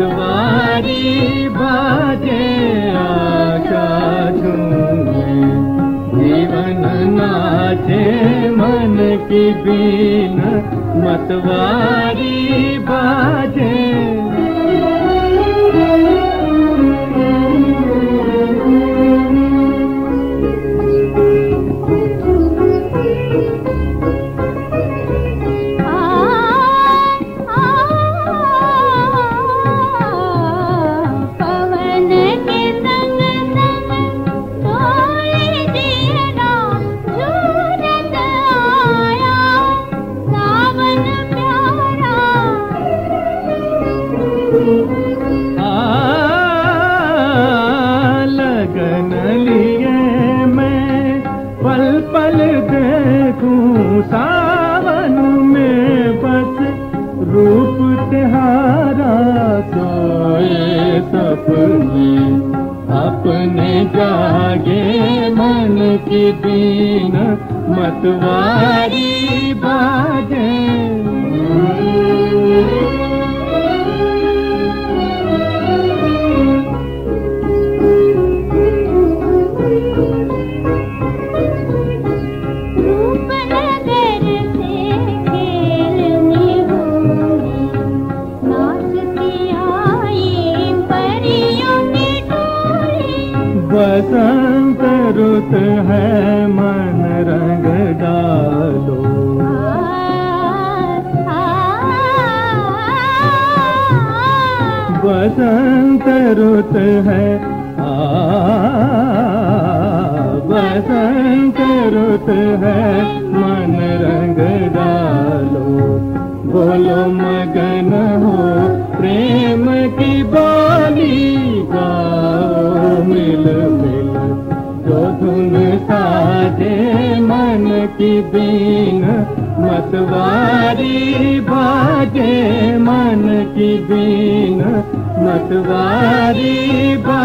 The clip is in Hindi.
मी बजे आशाे जीवन नाचे मन की बीन मतवारी मतवाजे लगन लिए मैं पल पल देखूँ सावन में बस रूप तिहारा सोए सपने अपने जागे मन की बीन मतवारी बाजे। बसंत रुत है, मन रंग डालो। बसंत रुत है बसंत रुत है, मन रंग डालो। बोलो मगन हो, प्रेम की बोली साजे मन की बीन मतवारी बाजे मन की बीन मतवारी बाजे